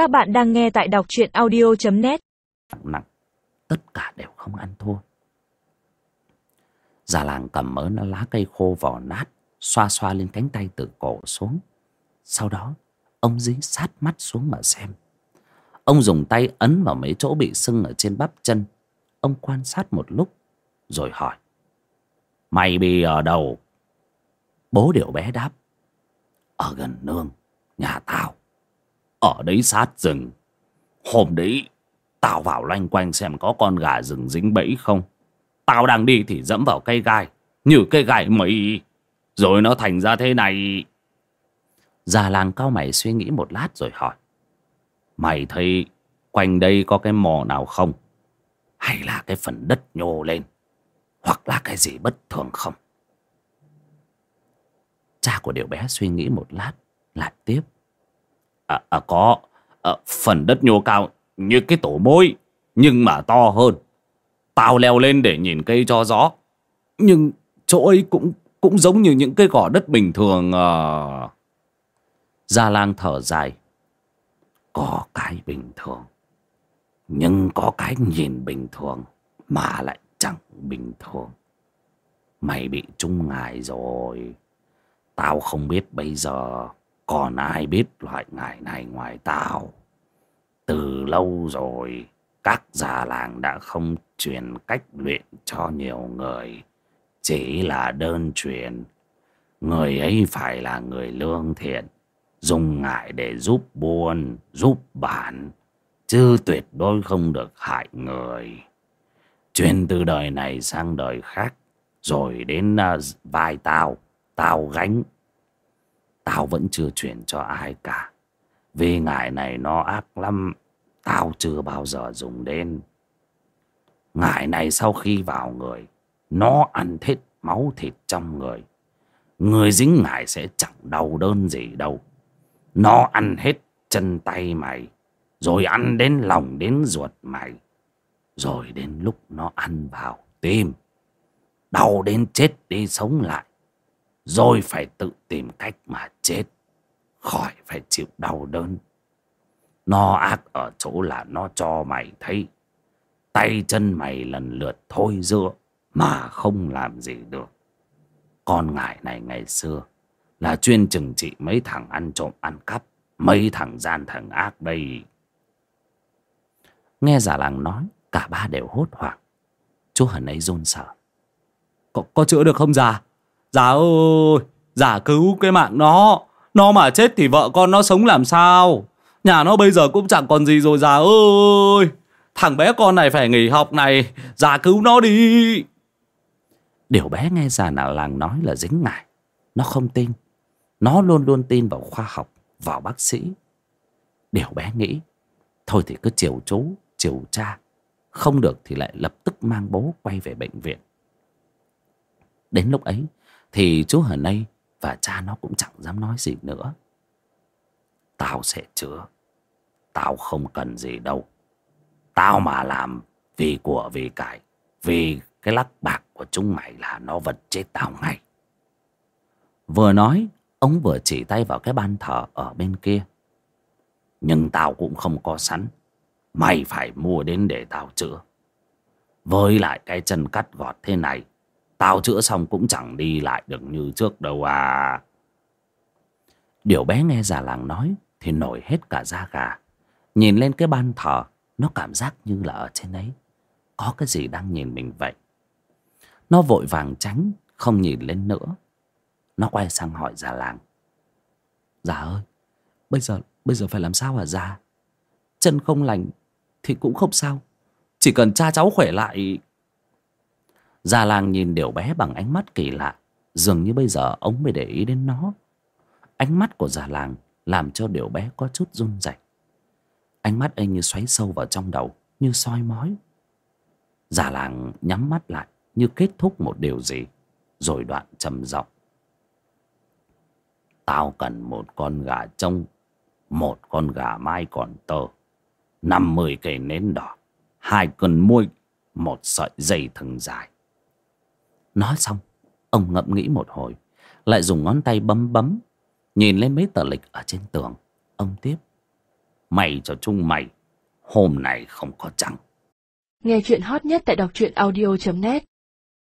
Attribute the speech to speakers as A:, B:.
A: Các bạn đang nghe tại đọc truyện audio.net
B: nặng nặng, tất cả đều không ăn thua. Già làng cầm mớ nó lá cây khô vỏ nát, xoa xoa lên cánh tay từ cổ xuống. Sau đó, ông dí sát mắt xuống mà xem. Ông dùng tay ấn vào mấy chỗ bị sưng ở trên bắp chân. Ông quan sát một lúc, rồi hỏi, mày bị ở đâu? Bố điệu bé đáp, ở gần nương, nhà tao ở đấy sát rừng. Hôm đấy, tao vào loanh quanh xem có con gà rừng dính bẫy không. Tao đang đi thì dẫm vào cây gai, như cây gai mày rồi nó thành ra thế này. Già làng cao mày suy nghĩ một lát rồi hỏi. Mày thấy quanh đây có cái mò nào không? Hay là cái phần đất nhô lên? Hoặc là cái gì bất thường không? Cha của điều bé suy nghĩ một lát, lại tiếp à, à có à, phần đất nhô cao như cái tổ mối nhưng mà to hơn. Tao leo lên để nhìn cây cho rõ. Nhưng chỗ ấy cũng cũng giống như những cái gò đất bình thường à... gia lang thở dài. Có cái bình thường nhưng có cái nhìn bình thường mà lại chẳng bình thường. Mày bị trung ngài rồi. Tao không biết bây giờ còn ai biết loại ngài này ngoài tao? Từ lâu rồi, các già làng đã không truyền cách luyện cho nhiều người. Chỉ là đơn truyền. Người ấy phải là người lương thiện, dùng ngải để giúp buôn, giúp bản chứ tuyệt đối không được hại người. Truyền từ đời này sang đời khác, rồi đến à, vai tao tao gánh tao vẫn chưa chuyển cho ai cả. Vì ngải này nó ác lắm. Tao chưa bao giờ dùng đến. Ngải này sau khi vào người, nó ăn hết máu thịt trong người. Người dính ngải sẽ chẳng đau đơn gì đâu. Nó ăn hết chân tay mày, rồi ăn đến lòng đến ruột mày. Rồi đến lúc nó ăn vào tim, đau đến chết đi sống lại rồi phải tự tìm cách mà chết khỏi phải chịu đau đớn. Nó ác ở chỗ là nó cho mày thấy tay chân mày lần lượt thôi giữa mà không làm gì được. Con ngải này ngày xưa là chuyên trừng trị mấy thằng ăn trộm ăn cắp mấy thằng gian thằng ác đây. Nghe giả làng nói cả ba đều hốt hoảng. Chú hần ấy run sợ. Có, có chữa được không già? Dạ ơi giả cứu cái mạng nó. Nó mà chết thì vợ con nó sống làm sao? Nhà nó bây giờ cũng chẳng còn gì rồi dạ già ơi Thằng bé con này phải nghỉ học này giả cứu nó đi. Điều bé nghe già nào làng nói là dính ngại. Nó không tin. Nó luôn luôn tin vào khoa học Vào bác sĩ. Điều bé nghĩ Thôi thì cứ chiều chú, chiều cha. Không được thì lại lập tức mang bố quay về bệnh viện. Đến lúc ấy thì chú Hờ nay và cha nó cũng chẳng dám nói gì nữa. Tao sẽ chữa. Tao không cần gì đâu. Tao mà làm vì của vì cải, Vì cái lắc bạc của chúng mày là nó vật chết tao ngay. Vừa nói, Ông vừa chỉ tay vào cái ban thờ ở bên kia. Nhưng tao cũng không có sẵn. Mày phải mua đến để tao chữa. Với lại cái chân cắt gọt thế này Tao chữa xong cũng chẳng đi lại được như trước đâu à. Điều bé nghe già làng nói Thì nổi hết cả da gà. Nhìn lên cái ban thờ, Nó cảm giác như là ở trên ấy. Có cái gì đang nhìn mình vậy? Nó vội vàng tránh, Không nhìn lên nữa. Nó quay sang hỏi già làng. Già ơi, Bây giờ bây giờ phải làm sao hả già? Chân không lành Thì cũng không sao. Chỉ cần cha cháu khỏe lại Già làng nhìn điều bé bằng ánh mắt kỳ lạ. Dường như bây giờ ông mới để ý đến nó. Ánh mắt của già làng Làm cho điều bé có chút run rẩy. Ánh mắt ấy như xoáy sâu vào trong đầu, Như soi mói. Già làng nhắm mắt lại Như kết thúc một điều gì, Rồi đoạn trầm giọng. Tao cần một con gà trông, Một con gà mai còn tơ. Năm mươi cây nến đỏ, Hai cân muôi, Một sợi dây thừng dài. Nói xong, Ông ngẫm nghĩ một hồi, Lại dùng ngón tay bấm bấm, Nhìn lên mấy tờ lịch ở trên tường. Ông tiếp, mày cho chung mày, Hôm nay không có trăng.
C: Nghe chuyện hot nhất tại đọc truyện audio.net